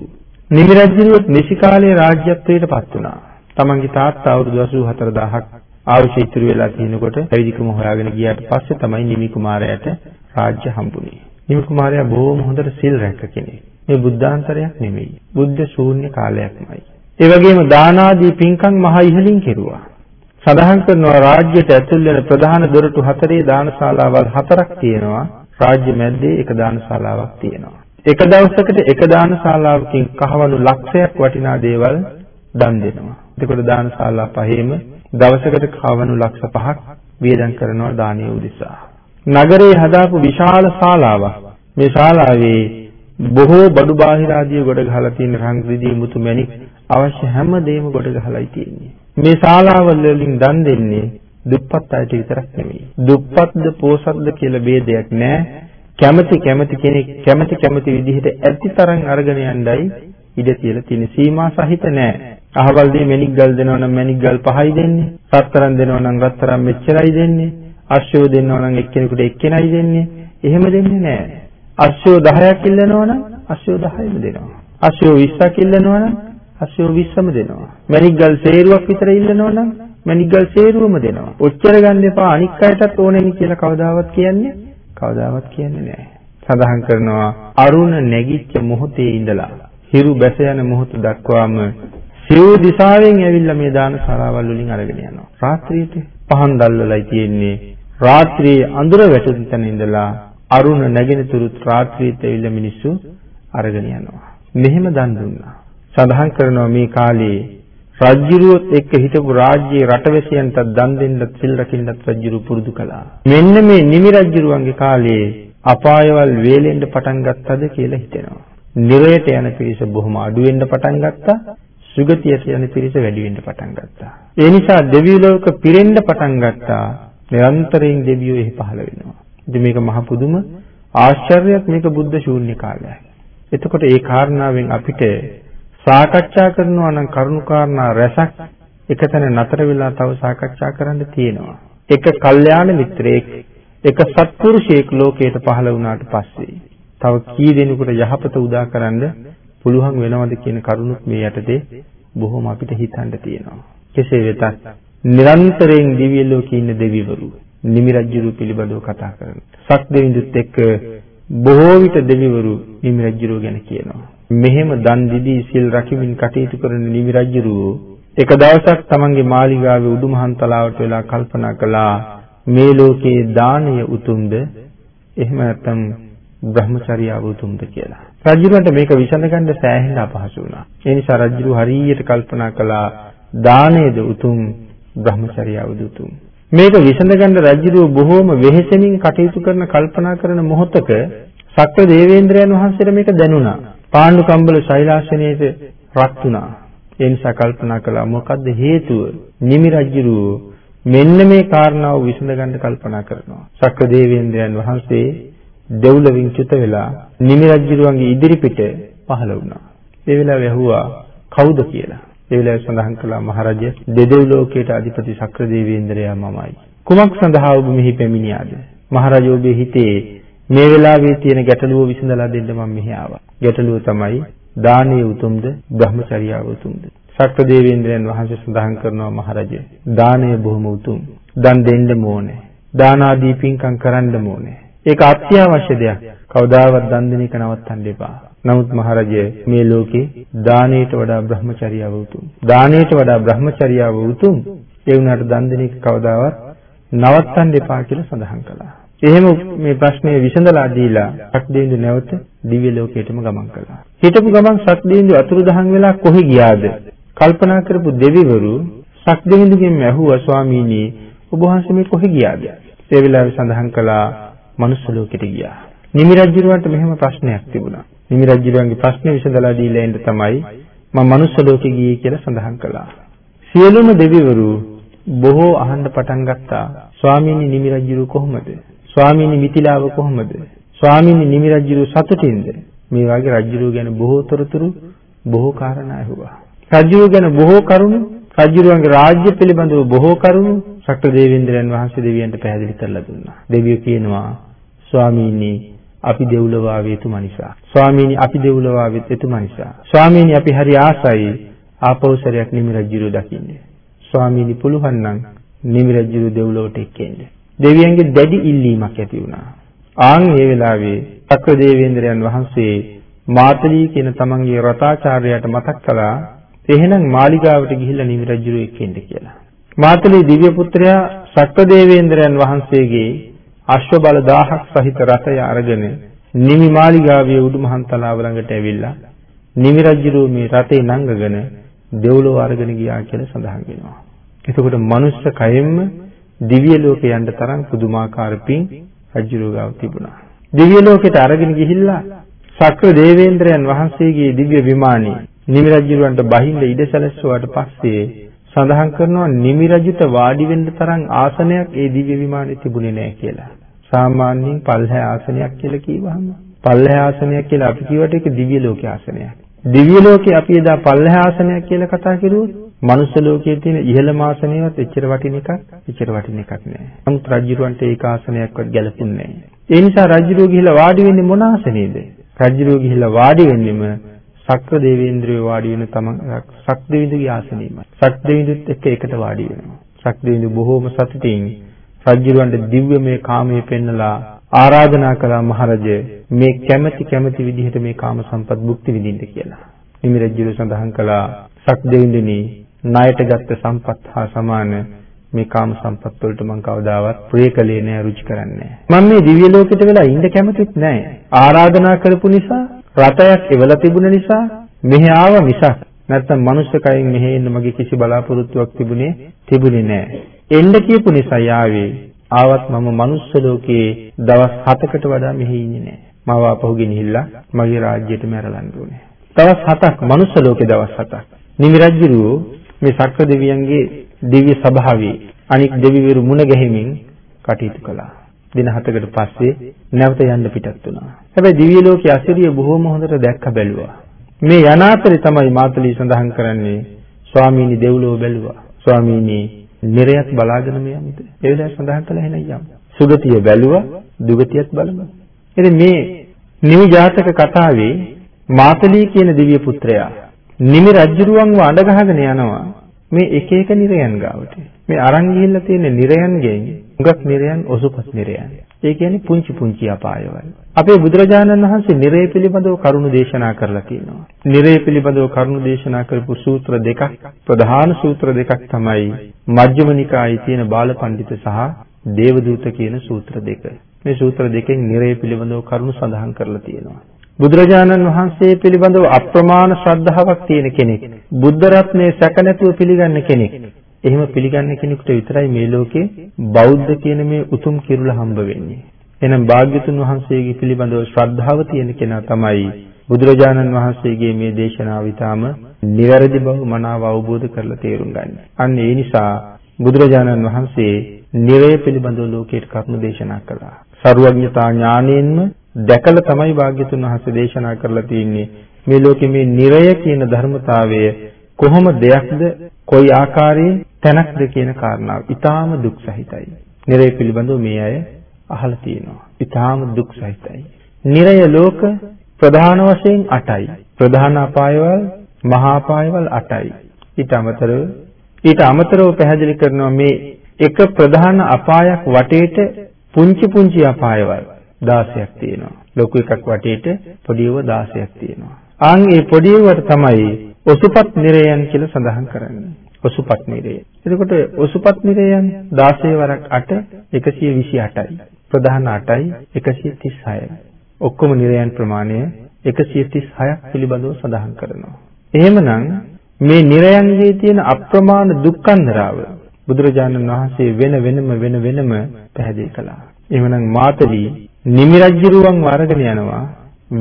නිමි රජුරුවත් නිසි කාලයේ රාජ්‍යත්වයට පත් වුණා. තමන්ගේ තාත්තා අවුරුදු 84000ක් ආයුෂ ඉතුරු වෙලා තිනකොට පැවිදිකම හොයාගෙන ගියාට පස්සේ තමයි නිමි කුමාරයාට රාජ්‍ය හම්බුනේ. නිමි කුමාරයා බොහොම හොඳට සිල් රැක කෙනෙක්. මේ බුද්ධාන්තරයක් නෙමෙයි. බුද්ධ ශූන්‍ය කාලයක්මයි. ඒ වගේම දාන ආදී පින්කම් මහ ඉහළින් කෙරුවා. සඳහන් කරනවා රාජ්‍යයට ඇතුල් වෙන ප්‍රධාන දොරටු හතරේ දානශාලාවල් හතරක් තියෙනවා. රාජ්‍ය මැද්දේ එක දානශාලාවක් තියෙනවා. එක දවසකට එක දානශාලාවකින් කහවණු ලක්ෂයක් වටිනා දේවල් දන් දෙනවා. එතකොට දානශාලා පහේම දවසකට කවණු ලක්ෂ 5ක් වියදම් කරනවා දානීය උදෙසා. නගරේ හදාපු විශාල ශාලාවක්. මේ ශාලාවේ බොහෝ බඩු බාහිර ආදිය ගොඩ ගහලා තියෙන රංග රිදී මුතු මැණික් අවශ්‍ය හැම දෙයක්ම ගොඩ ගහලායි තියෙන්නේ. මේ ශාලාවල වලින් දන් දෙන්නේ දුප්පත් අයට විතරක් නෙමෙයි. දුප්පත්ද පෝසත්ද කියලා ભેදයක් නැහැ. කැමැති කැමැති කෙනෙක් කැමැති කැමැති විදිහට ඇති තරම් අරගෙන යන්නයි ඉඩ තියලා තියෙන සීමා සහිත නැහැ. අහවල් දෙය මැණික් ගල් දෙනවා නම් මැණික් ගල් පහයි දෙන්නේ. රත්තරන් දෙනවා නම් රත්තරන් මෙච්චරයි දෙන්නේ. අශ්වය දෙනවා නම් එක්කෙනෙකුට එක්කෙනයි දෙන්නේ. එහෙම දෙන්නේ නැහැ. අශ්වය 10ක් ඉල්ලනවා නම් අශ්වය 10ම දෙනවා. අශ්වය 20ක් ඉල්ලනවා නම් අශ්වය 20ම දෙනවා. මැණික් ගල් සේරුවක් විතර ඉල්ලනවා නම් මැණික් ගල් සේරුවම දෙනවා. ඔච්චර ගන්න එපා අනික් අයටත් ඕනෙනි කියලා කවදාවත් කියන්නේ කවදාවත් කියන්නේ නැහැ. සඳහන් කරනවා අරුණ නැගිච්ච මොහොතේ ඉඳලා හිරු බැස යන මොහොත දක්වාම සිව් දිශාවෙන් ඇවිල්ලා මේ දාන ශාලාවල් වලින් අරගෙන යනවා. රාත්‍රියේට පහන් දැල්වලයි තියෙන්නේ. රාත්‍රියේ අඳුර වැටුණු තැන ඉඳලා අරුණ නැගෙනතුරුත් රාත්‍රියේත් ඇවිල්ලා මිනිස්සු අරගෙන යනවා. මෙහෙම දන් දුන්නා. සඳහන් කරනවා මේ කාලේ රජ්ජුරුවොත් එක්ක හිටපු රාජ්‍යයේ රටවැසියන්ට දන් දෙන්නත් සිල් රකින්නත් රජ්ජුරුව පුරුදු කළා. මෙන්න මේ නිමි රජ්ජුරුවන්ගේ කාලේ අපායවල් වේලෙන්න පටන් ගත්තද කියලා හිතෙනවා. නිරයට යන පිරිස බොහොම අඩු වෙන්න පටන් ගත්තා. සුගතියට යන පිරිස වැඩි වෙන්න පටන් ගත්තා. ඒ නිසා දෙවි ලෝක පිරෙන්න පටන් ගත්තා. නිරන්තරයෙන් දෙවියෝ එහි පහළ වෙනවා. ඉතින් මේක මහ පුදුම ආශ්චර්යයක් මේක බුද්ධ ශූන්‍ය කාලයක්. එතකොට ඒ කාරණාවෙන් අපිට සාකච්ඡා කරනවා නම් කරුණු කාරණා රැසක් එකතැන නතර වෙලා තව සාකච්ඡා කරන්න තියෙනවා. එක කල්යාණ මිත්‍රයෙක් එක සත්පුරුෂයෙක් ලෝකයට පහළ වුණාට පස්සේ තව කී දෙනෙකුට යහපත උදා කරන්න පුළුවන් වෙනවද කියන කරුණුත් මේ යටතේ බොහොම අපිට හිතන්න තියෙනවා. කෙසේ වෙතත් නිරන්තරයෙන් දිව්‍ය ලෝකේ ඉන්න දෙවිවරු නිමි රජුරු පිළිබඳව කතා කරනවා. සක් දෙවිඳුත් එක්ක බොහෝ විට දෙවිවරු නිමි රජුරු ගැන කියනවා. මෙහෙම දන් දීදී සිල් රකිමින් කටයුතු කරන නිමි රජුරු එක දවසක් තමන්ගේ මාලිගාවේ උඩුමහන් තලාවට වෙලා කල්පනා කළා මේ ලෝකේ දානය උතුම්ද එහෙම නැත්නම් බ්‍රහ්මචර්යාව උතුම්ද කියලා. රජුරන්ට මේක විසඳගන්න සෑහෙන අපහසු වුණා. ඒ නිසා රජු හරියට කල්පනා කළා දානයේද උතුම් බ්‍රහ්මචර්යාවද උතුම්. මේක විසඳගන්න රජු බොහෝම වෙහෙසෙමින් කටයුතු කරන කල්පනා කරන මොහොතක සක්‍ර දේවේන්ද්‍රයන් වහන්සේට මේක දැනුණා. පාණ්ඩු කම්බල ශෛලාසනයේට රත් වුණා. ඒ නිසා කල්පනා කළා මොකද්ද හේතුව? නිමි රජු මෙන්න මේ කාරණාව විසඳගන්න කල්පනා කරනවා. සක්‍ර දේවේන්ද්‍රයන් වහන්සේ දෙව්ලොවින් චුත වෙලා නිමි රජුගේ ඉදිරිපිට පහළ වුණා. ඒ වෙලාවේ ඇහුවා කවුද කියලා. ඒ වෙලාවේ සඳහන් කළා මහරජ දෙදෙව් ලෝකයට අධිපති ශක්‍ර දේවේන්ද්‍රයා මමයි. කුමක් සඳහා ඔබ මෙහි පැමිණියාද? මහරජ ඔබේ හිතේ මේ වෙලාවේ තියෙන ගැටලුව විසඳලා දෙන්න මම මෙහි ආවා. ගැටලුව තමයි දානීය උතුම්ද බ්‍රහ්මචර්යාව උතුම්ද? ශක්‍ර දේවේන්ද්‍රයන් වහන්සේ සඳහන් කරනවා මහරජ දානය බොහොම උතුම්. දන් දෙන්න ඕනේ. දාන ආදී පින්කම් කරන්න ඕනේ. ඒක අත්‍යවශ්‍ය දෙයක්. කවදාවත් දන් දෙන එක නවත්තන්න එපා. නමුත් මහරජය මේ ලෝකේ දානයට වඩා බ්‍රහ්මචර්යාව උතුම්. දානයට වඩා බ්‍රහ්මචර්යාව උතුම්. ඒ වුණාට දන් දෙන එක කවදාවත් නවත්තන්න එපා කියලා සඳහන් කළා. එහෙම මේ ප්‍රශ්නේ විසඳලා දීලා සක්දේන්දු නැවත දිව්‍ය ලෝකයටම ගමන් කළා. හිටපු ගමන් සක්දේන්දු අතුරුදහන් වෙලා කොහෙ ගියාද? කල්පනා කරපු දෙවිවරු සක්දේන්දුගෙන් ඇහුවා ස්වාමීනි ඔබ වහන්සේ මේ කොහෙ ගියාද? ඒ වෙලාවේ සඳහන් කළා මනුස්ස ලෝකෙට ගියා. නිමි රජුරවන්ට මෙහෙම ප්‍රශ්නයක් තිබුණා. නිමි රජුරන්ගේ ප්‍රශ්නේ විසඳලා දීලා එන්න තමයි මම මනුස්ස ලෝකෙ ගියේ කියලා සඳහන් කළා. සියලුම දෙවිවරු බොහෝ අහන්න පටන් ගත්තා. ස්වාමීනි නිමි රජුරු කොහොමද? ස්වාමීනි මිතිලාව කොහොමද? ස්වාමීනි නිමි රජුරු සතුටින්ද? මේ වගේ රජුරු ගැන බොහෝ තොරතුරු බොහෝ කාරණා ඇහුවා. රජුරු ගැන බොහෝ කරුණු රජුරුවන්ගේ රාජ්‍ය පිළිබඳව බොහෝ කරුණු ශක්‍ර දේවේන්ද්‍රයන් වහන්සේ දෙවියන්ට පැහැදිලි කරලා දුන්නා. දෙවියෝ කියනවා ස්වාමීනි අපි දෙව්ලොව ආවේ එතුමා නිසා. ස්වාමීනි අපි දෙව්ලොව ආවෙත් එතුමා නිසා. ස්වාමීනි අපි හරි ආසයි ආපෞසරයක් නිමි රජුරු දකින්න. ස්වාමීනි පුළුවන් නම් නිමි රජුරු දෙව්ලොවට එක්කෙන්න. දෙවියන්ගේ දැඩි ඉල්ලීමක් ඇති වුණා. ආන් ඒ වෙලාවේ ශක්‍ර දේවේන්ද්‍රයන් වහන්සේ මාතලී කියන තමන්ගේ රතාචාර්යයට මතක් කළා එහෙනම් මාලිගාවට ගිහිල්ලා නිමි රජුරු එක්කෙන්න කියලා. මාතලේ දිව්‍ය පුත්‍රයා සක්‍රදේවේන්ද්‍රයන් වහන්සේගේ අශ්ව බල 1000ක් සහිත රථය අරගෙන නිමි මාලිගාවේ උඩුමහන් තලාව ළඟට ඇවිල්ලා නිමි රජුරෝ මේ රථේ නංගගෙන දෙව්ලොව අරගෙන ගියා කියලා සඳහන් වෙනවා. එතකොට මනුෂ්‍ය කයෙන්ම දිව්‍ය ලෝකේ යන්න තරම් පුදුමාකාර පින් රජුරෝ ගාව තිබුණා. දිව්‍ය ලෝකෙට අරගෙන ගිහිල්ලා සක්‍ර දේවේන්ද්‍රයන් වහන්සේගේ දිව්‍ය විමානයේ නිමි රජුරවන්ට බහින්න ඉඩ සැලසුවාට පස්සේ සඳහන් කරනවා නිමි රජුට වාඩි වෙන්න තරම් ආසනයක් ඒ දිව්‍ය විමානයේ තිබුණේ නැහැ කියලා. සාමාන්‍යයෙන් පල්හැ ආසනයක් කියලා කිව්වහම පල්හැ ආසනයක් කියලා අපි කියවට ඒක දිව්‍ය ලෝකයේ ආසනයක්. දිව්‍ය ලෝකේ අපි එදා පල්හැ ආසනයක් කියලා කතා කරුවොත් මනුස්ස ලෝකයේ තියෙන ඉහළම ආසනයවත් එච්චර වටින එකක් එච්චර වටින එකක් නෑ. නමුත් රජුරවන්ට ඒක ආසනයක්වත් ගැලපුන්නේ නෑ. ඒ නිසා රජුරෝ ගිහිල්ලා වාඩි වෙන්නේ මොන ආසනේද? රජුරෝ ගිහිල්ලා වාඩි වෙන්නෙම සක්‍ර දේවේන්ද්‍රය වාඩි වෙන තමන් සක්දෙවිඳුගේ ආසනෙමයි. සක්දෙවිඳුත් එක්ක එකට වාඩි වෙනවා. සක්දෙවිඳු බොහෝම සතුටින් රජුරවන්ට දිව්‍යමය කාමයේ පෙන්නලා ආරාධනා කළා මහරජ මේ කැමැති කැමැති විදිහට මේ කාම සම්පත් භුක්ති විඳින්න කියලා. නිමි රජුර සඳහන් කළා සක්දෙවිඳුනි ණයට ගත්ත සම්පත් හා සමාන මේ කාම සම්පත් වලට මම කවදාවත් ප්‍රිය කලේ නෑ රුචි කරන්නේ නෑ. මම මේ දිව්‍ය ලෝකෙට වෙලා ඉන්න කැමතිත් නෑ. ආරාධනා කරපු නිසා රටයක් එවලා තිබුණ නිසා මෙහි ආව මිසක් නැත්තම් මනුෂ්‍ය කයින් මෙහි එන්න මගේ කිසි බලාපොරොත්තුවක් තිබුණේ තිබුණේ නැහැ. එන්න කියපු නිසා යාවේ ආවත් මම මනුස්ස ලෝකයේ දවස් 7කට වඩා මෙහි ඉන්නේ නැහැ. මාව අපහු ගෙනහිල්ලා මගේ රාජ්‍යයට මැරලන්න ඕනේ. දවස් 7ක් මනුස්ස ලෝකේ දවස් 7ක්. නිමි රජුරෝ මේ සක්‍ර දෙවියන්ගේ දිව්‍ය සභාවේ අනික් දෙවිවරු මුණ ගැහිමින් කටයුතු කළා. දින 7කට පස්සේ නැවත යන්න පිටත් වුණා. හැබැයි දිව්‍ය ලෝකයේ අසිරිය බොහොම හොඳට දැක්ක බැලුවා. මේ යනාතරේ තමයි මාතලී සඳහන් කරන්නේ ස්වාමීනි දෙව්ලොව බැලුවා. ස්වාමීනි නිරයත් බලාගෙන යමුද? ඒ වෙලාවේ සඳහන් කළා එහෙනම් යමු. සුගතිය බැලුවා, දුගතියත් බලමු. ඉතින් මේ නිවි ජාතක කතාවේ මාතලී කියන දිව්‍ය පුත්‍රයා නිමි රජුරුවන්ව අඬ ගහගෙන යනවා මේ එක එක නිරයන් ගාවට. මේ අරන් ගිහිල්ලා තියෙන නිරයන්ගෙන් උගක් නිරයන් ඔසුපත් නිරයන්. ඒ කියන්නේ පුංචි පුංචි අපායවල. අපේ බුදුරජාණන් වහන්සේ නිරය පිළිබඳව කරුණු දේශනා කරලා තියෙනවා. නිරය පිළිබඳව කරුණු දේශනා කරපු සූත්‍ර දෙකක් ප්‍රධාන සූත්‍ර දෙකක් තමයි මජ්ක්‍ධිම නිකායේ තියෙන බාලපඬිත සහ දේවදූත කියන සූත්‍ර දෙක. මේ සූත්‍ර දෙකෙන් නිරය පිළිබඳව කරුණු සඳහන් කරලා තියෙනවා. බුදුරජාණන් වහන්සේ පිළිබඳව අප්‍රමාණ ශ්‍රද්ධාවක් තියෙන කෙනෙක්. බුද්ධ රත්නයේ සැක නැතුව පිළිගන්න කෙනෙක්. එහෙම පිළිගන්න කෙනෙකුට විතරයි මේ ලෝකේ බෞද්ධ කියන මේ උතුම් කිරුළ හම්බ වෙන්නේ. එහෙනම් භාග්‍යතුන් වහන්සේගේ පිළිබඳව ශ්‍රද්ධාව තියෙන කෙනා තමයි බුදුරජාණන් වහන්සේගේ මේ දේශනාව ඊටාම නිවැරදි බව මනාව අවබෝධ කරලා තේරුම් ගන්න. අන්න ඒ නිසා බුදුරජාණන් වහන්සේ නිරය පිළිබඳව ලෝකයට කරුණු දේශනා කළා. ਸਰුවඥතා ඥාණයෙන්ම දැකලා තමයි භාග්‍යතුන් වහන්සේ දේශනා කරලා තියෙන්නේ මේ ලෝකේ මේ නිරය කියන ධර්මතාවය කොහොම දෙයක්ද කොයි ආකාරයේ තැනක්ද කියන කාරණාව. ඊටාම දුක් සහිතයි. නිරය පිළිබඳව මේ අය අහලා තියෙනවා. ඊටාම දුක් සහිතයි. නිරය ලෝක ප්‍රධාන වශයෙන් 8යි. ප්‍රධාන අපායවල මහා අපායවල 8යි. ඊට අමතරව ඊට අමතරව පැහැදිලි කරනවා මේ එක ප්‍රධාන අපායක් වටේට පුංචි පුංචි අපායවල 16ක් තියෙනවා. ලොකු එකක් වටේට පොඩි ඒවා 16ක් තියෙනවා. ආන් මේ පොඩි ඒවාට තමයි ඔසුපත් නිරයන් කියලා සඳහන් කරන්නේ. ඔසුපත් නිරය. එතකොට ඔසුපත් නිරයන් 16 වරක් 8 128යි. ප්‍රධාන 8යි 136යි. ඔක්කොම නිරයන් ප්‍රමාණය 136ක් පිළිබඳව සඳහන් කරනවා. එහෙමනම් මේ නිරයන්ගේ තියෙන අප්‍රමාණ දුක්ඛන්දරාව බුදුරජාණන් වහන්සේ වෙන වෙනම වෙන වෙනම පැහැදිලි කළා. එහෙමනම් මාතලී නිමිරජ්ජිරුවන් වරගෙන යනවා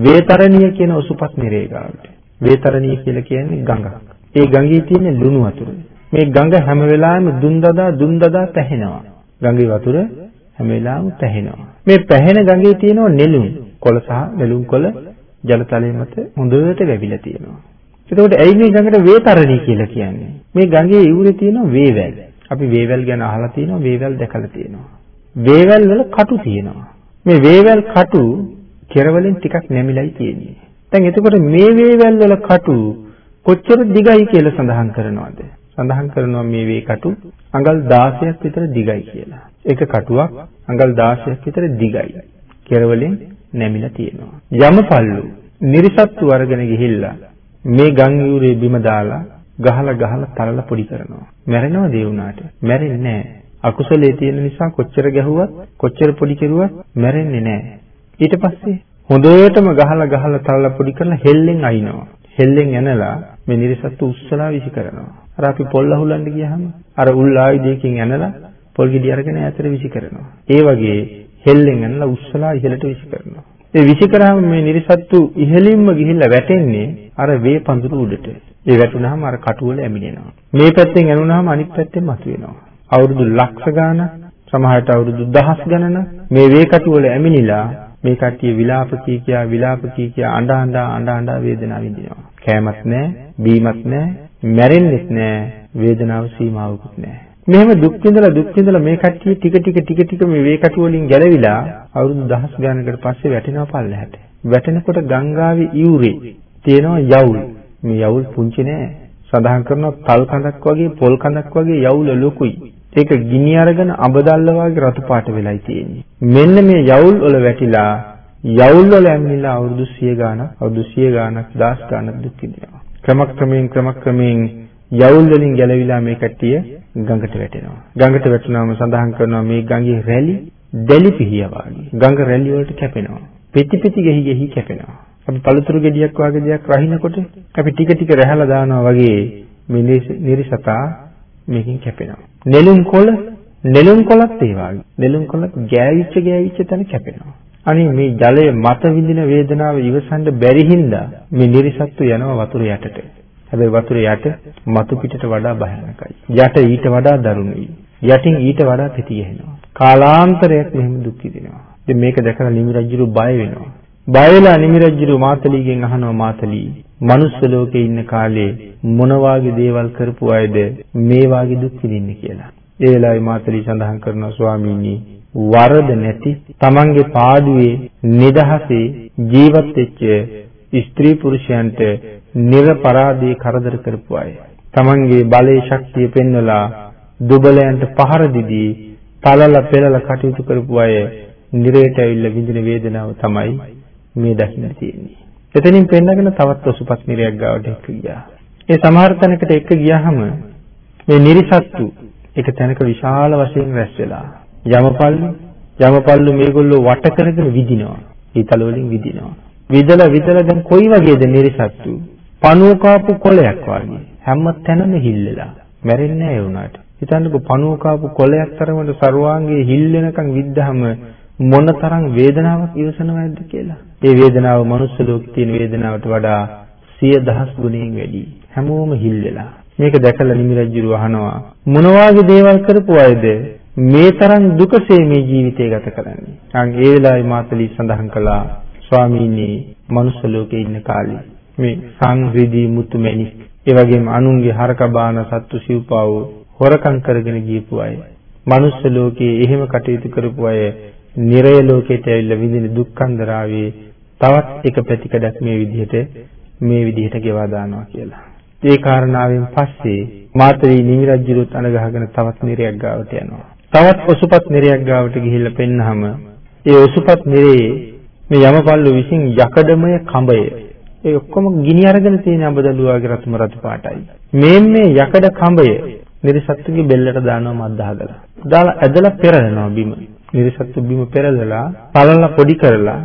වේතරණිය කියන ඔසුපත් නිරේගාවට. වේතරණිය කියලා කියන්නේ ගඟක්. ඒ ගඟේ තියෙන ලුණු වතුර. මේ ගඟ හැම වෙලාවෙම දුන් දදා දුන් දදා පැහෙනවා. ගඟේ වතුර හැම වෙලාවෙම පැහෙනවා. මේ පැහෙන ගඟේ තියෙනවා නෙළුම් කොළ සහ නෙළුම් කොළ ජලතලයේ මත හොඳට වැවිලා තියෙනවා. එතකොට ඇයි මේ ගඟට වේතරණී කියලා කියන්නේ? මේ ගඟේ ඉවුරේ තියෙන වේවැල්. අපි වේවැල් ගැන අහලා තියෙනවා, වේවැල් දැකලා තියෙනවා. වේවැල් වල කටු තියෙනවා. මේ වේවැල් කටු කෙරවලින් ටිකක් නැමිලයි තියෙන්නේ. දැන් එතකොට මේ වේවැල් වල කටු කොච්චර දිගයි කියලා සඳහන් කරනවද? සඳහන් කරනවා මේ වේ කටු අඟල් 16ක් විතර දිගයි කියලා. එක කටුවක් අඟල් 16ක් විතර දිගයි. කෙරවලින් නැමිලා තියෙනවා. යමපල්ලු නිර්සත්තු වර්ගන ගිහිල්ලා මේ ගම් යූරේ බිම දාලා ගහලා ගහලා තරලා පොඩි කරනවා. මැරෙනවද ඒ වුණාට? මැරෙන්නේ නැහැ. අකුසලයේ තියෙන නිසා කොච්චර ගැහුවත් කොච්චර පොඩි කෙරුවත් මැරෙන්නේ නැහැ. ඊට පස්සේ හොඳටම ගහලා ගහලා තල්ලා පොඩි කරලා හෙල්ලෙන් අයින්නවා. හෙල්ලෙන් ඇනලා මේ නිර්සත්තු උස්සලා විසි කරනවා. අර අපි පොල් අහුලන්න ගියාම අර උල් ආයුධයකින් ඇනලා පොල් ගෙඩි අරගෙන ඈතට විසි කරනවා. ඒ වගේ හෙල්ලෙන් ඇනලා උස්සලා ඉහළට විසි කරනවා. ඒ විසි කරාම මේ නිර්සත්තු ඉහළින්ම ගිහිල්ලා වැටෙන්නේ අර වේ පඳුරු උඩට. ඒ වැටුනහම අර කටුවල ඇමිනෙනවා. මේ පැත්තෙන් ඇනුනහම අනිත් පැත්තෙන් මතුවෙනවා. අවුරුදු ලක්ෂ ගාණක් සමහරට අවුරුදු දහස් ගණන මේ වේකටු වල ඇමිනිලා මේ කට්ටිය විලාප කී කියා විලාප කී කියා අඬ අඬ අඬ අඬ වේදනාව විඳිනවා. කෑමක් නැහැ, බීමක් නැහැ, මැරෙන්නෙත් නැහැ, වේදනාව සීමාවකුත් නැහැ. මෙහෙම දුක් විඳලා දුක් විඳලා මේ කට්ටිය ටික ටික ටික ටික මේ වේකටු වලින් ගැලවිලා අවුරුදු දහස් ගානකට පස්සේ වැටෙනවා පල්ලෙහාට. වැටෙනකොට ගංගාවේ ඉවුරේ තියෙනවා යවුල්. මේ යවුල් පුංචි නෑ. සඳහන් කරනවා තල් කඳක් වගේ පොල් කඳක් වගේ යවුල ලොකුයි. ඒක ගිනි අරගෙන අඹදල්ල වගේ රතු පාට වෙලයි තියෙන්නේ. මෙන්න මේ යවුල් වල වැටිලා යවුල් වල ඇමිලා අවුරුදු 100 ගාණක් අවුරුදු 100 ගාණක් දහස් ගාණක් දුක් විඳිනවා. ක්‍රමක්‍රමයෙන් ක්‍රමක්‍රමයෙන් යවුල් වලින් ගැලවිලා මේ කට්ටිය ගඟට වැටෙනවා. ගඟට වැටුනම සඳහන් කරනවා මේ ගඟේ රැලි දැලි පිහිය වගේ. ගඟ රැලි වලට කැපෙනවා. පිටි පිටි ගෙහි ගෙහි කැපෙනවා. අපි පළතුරු ගෙඩියක් වගේ දෙයක් රහිනකොට අපි ටික ටික රැහැලා දානවා වගේ මේ නිරිසතා මේකෙන් කැපෙනවා. නෙළුම් කොළ නෙළුම් කොළත් ඒ වගේ. නෙළුම් කොළත් ගෑවිච්ච ගෑවිච්ච තැන කැපෙනවා. අනේ මේ ජලය මත විඳින වේදනාව ඉවසන්න බැරි හින්දා මේ නිරිසත්තු යනවා වතුර යටට. හැබැයි වතුර යට මතු පිටට වඩා භයානකයි. යට ඊට වඩා දරුණුයි. යටින් ඊට වඩා තෙති ගහනවා. කාලාන්තරයක් මෙහෙම දුක් විඳිනවා. ඉතින් මේක දැකලා නිමි රජුරු බය වෙනවා. බය වෙලා නිමි රජුරු මාතලීගෙන් අහනවා මාතලී මනුස්ස ලෝකේ ඉන්න කාලේ මොන වාගේ දේවල් කරපු අයද මේ වාගේ දුක් විඳින්නේ කියලා. ඒ වෙලාවේ මාතලී සඳහන් කරනවා ස්වාමීනි වරද නැති තමන්ගේ පාඩුවේ නිදහසේ ජීවත් වෙච්ච ස්ත්‍රී පුරුෂයන්ට නිර්පරාදී කරදර කරපු අය. තමන්ගේ බලයේ ශක්තිය පෙන්වලා දුබලයන්ට පහර දීදී තලලා පෙළලා කටයුතු කරපු අය නිරේට ඇවිල්ලා විඳින වේදනාව තමයි මේ දකින්න තියෙන්නේ. එතනින් පෙන්නගෙන තවත් ඔසුපත් නිරයක් ගාවට එක්ක ගියා. ඒ සමහර තැනකට එක්ක ගියාම මේ නිරිසත්තු එක තැනක විශාල වශයෙන් රැස් වෙලා යමපල්ලු යමපල්ලු මේගොල්ලෝ වට කරගෙන විදිනවා. ඊතල වලින් විදිනවා. විදලා විදලා දැන් කොයි වගේද නිරිසත්තු? පණුව කාපු කොළයක් වගේ. හැම තැනම හිල්ලලා. මැරෙන්නේ නැහැ ඒ උනාට. හිතන්නකෝ පණුව කාපු කොළයක් තරමට ਸਰවාංගයේ හිල් වෙනකන් විද්ධාම මොනතරම් වේදනාවක් ඉවසනවද කියලා. ඒ වේදනාව මනුස්ස ලෝකේ තියෙන වේදනාවට වඩා සිය දහස් ගුණයෙන් වැඩි. හැමෝම හිල් වෙලා. මේක දැකලා නිමිරජ්ජුරු අහනවා මොන වාගේ දේවල් කරපු අයද මේ තරම් දුකසේ මේ ජීවිතය ගත කරන්නේ. අන් ඒ වෙලාවේ මාතලී සඳහන් කළා ස්වාමීනි මනුස්ස ලෝකේ ඉන්න කාලේ මේ සංරිදී මුතුමැණික් ඒ වගේම අනුන්ගේ හරක බාන සත්තු සිව්පාව හොරකම් කරගෙන ගියපු අය. මනුස්ස ලෝකයේ එහෙම කටයුතු කරපු අය නිරය ලෝකයට ඇවිල්ලා විඳින දුක්ඛන්දරාවේ තවත් එක පැතිකඩක් මේ විදිහට මේ විදිහට ගෙවා දානවා කියලා. ඒ කාරණාවෙන් පස්සේ මාතරී නිමිරජ්ජුරුත් අනගහගෙන තවත් නිරයක් ගාවට යනවා. තවත් ඔසුපත් නිරයක් ගාවට ගිහිල්ලා පෙන්නහම ඒ ඔසුපත් නිරේ මේ යමපල්ලු විසින් යකඩමය කඹය ඒ ඔක්කොම ගිනි අරගෙන තියෙන අබදලුවාගේ රතුම රතු පාටයි. මේ මේ යකඩ කඹය නිරිසත්තුගේ බෙල්ලට දානවා මත් දහදලා. දාලා ඇදලා පෙරලනවා බිම. නිරිසත්තු බිම පෙරලලා පළල පොඩි කරලා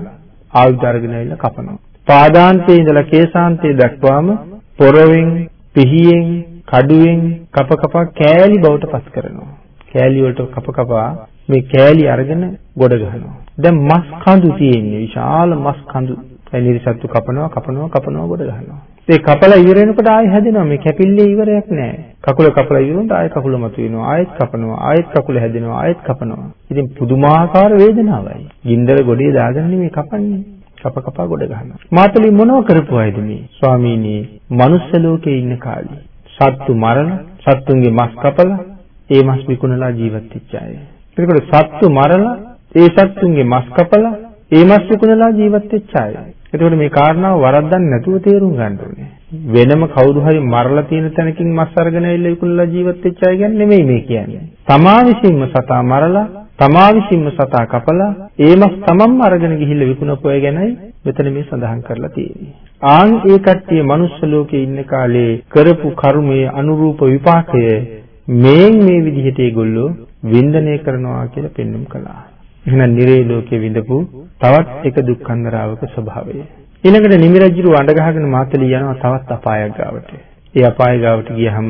ආයුධ අරගෙන ඇවිල්ලා කපනවා. පාදාන්තයේ ඉඳලා කේසාන්තයේ දක්වාම පොරවෙන්, පිහියෙන්, කඩුවෙන් කප කපා කෑලි බවට පස් කරනවා. කෑලි වලට කප කපා මේ කෑලි අරගෙන ගොඩ ගහනවා. දැන් මස් කඳු තියෙන්නේ විශාල මස් කඳු. ඒ නිරිසත්තු කපනවා, කපනවා, කපනවා ගොඩ ගහනවා. ඒ කපලා ඉවර වෙනකොට ආයෙ හැදෙනවා. මේ කැපිල්ලේ ඉවරයක් නැහැ. කකුල කපලා ඉවරුනට ආයෙ කකුල මතුවෙනවා. ආයෙත් කපනවා. ආයෙත් කකුල හැදෙනවා. ආයෙත් කපනවා. ඉතින් පුදුමාකාර වේදනාවයි. ගින්දර ගොඩේ දාගෙන මේ කපන්නේ. කප කපා ගොඩ ගන්නවා. මාතලි මොනව කරපු අයද මේ? ස්වාමීනි, මනුස්ස ලෝකේ ඉන්න කාලේ සත්තු මරලා, සත්තුන්ගේ මස් කපලා, ඒ මස් විකුණලා ජීවත් වෙච්ච අය. එතකොට සත්තු මරලා, ඒ සත්තුන්ගේ මස් කපලා, ඒ මස් විකුණලා ජීවත් වෙච්ච අය. එතකොට මේ කාරණාව වරද්දන්නේ නැතුව තේරුම් ගන්න ඕනේ. වෙනම කවුරු හරි මරලා තියෙන තැනකින් මස් අරගෙන ඇවිල්ලා ඉක්ුණලා ජීවත් වෙච්ච අය ගැන නෙමෙයි මේ කියන්නේ. තමා විසින්ම සතා මරලා, තමා විසින්ම සතා කපලා, ඒ මස් තමන්ම අරගෙන ගිහිල්ලා විකුණපු අය ගැනයි මෙතන මේ සඳහන් කරලා තියෙන්නේ. ආන් ඒ කට්ටිය මනුස්ස ලෝකේ ඉන්න කාලේ කරපු කර්මයේ අනුරූප විපාකය මේන් මේ විදිහට ඒගොල්ලෝ වින්දනය කරනවා කියලා පෙන්눔 කළා. එහෙනම් නිරේ ලෝකේ විඳපු තවත් එක දුක්ඛන්දරාවක ස්වභාවය. ඊළඟට නිමිරජ්ජුරු අඬ ගහගෙන මාතලී යනවා තවත් අපායක් ගාවට. ඒ අපාය ගාවට ගියහම